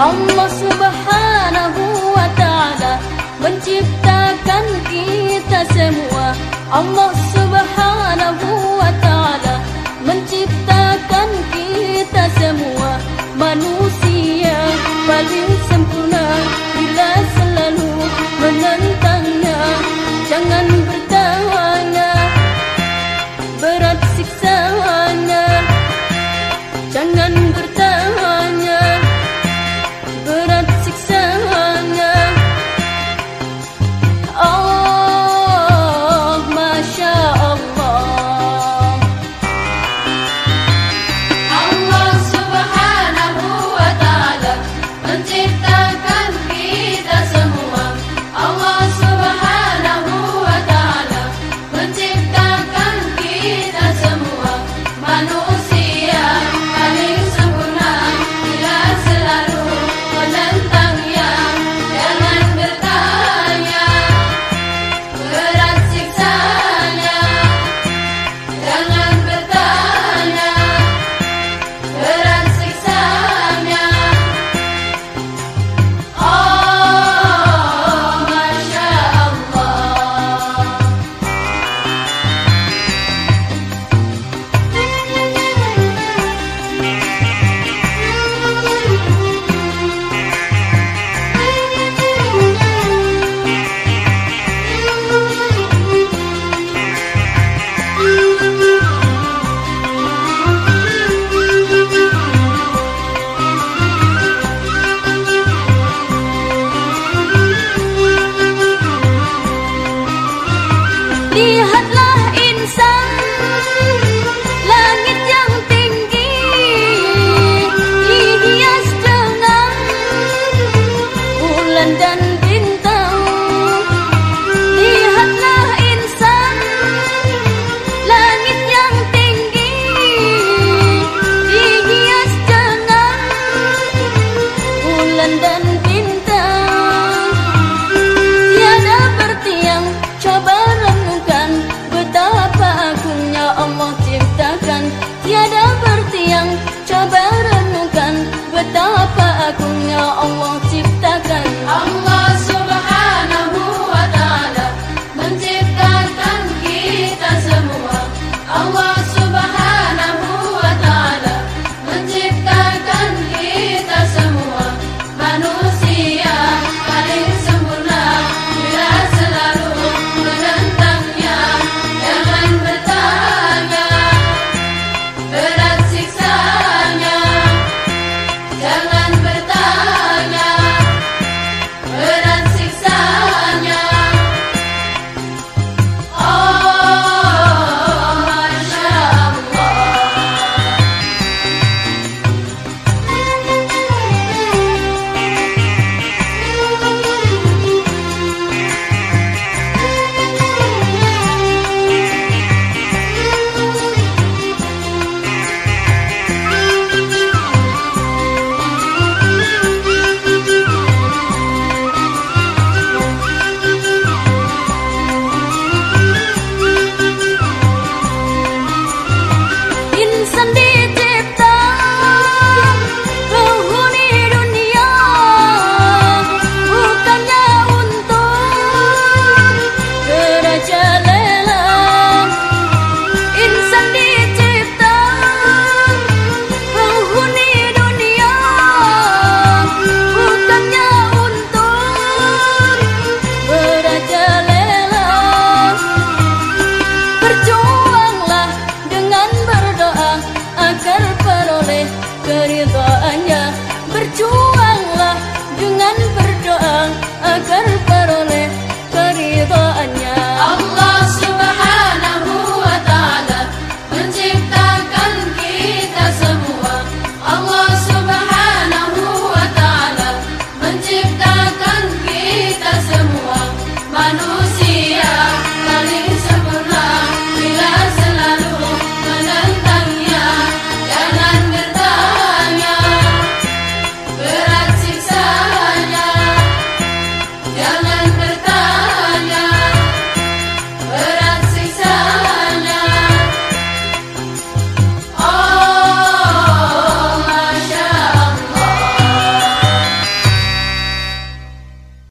Allah subhanahu wa ta'ala Menciptakan kita semua. Allah subhanahu wa ta'ala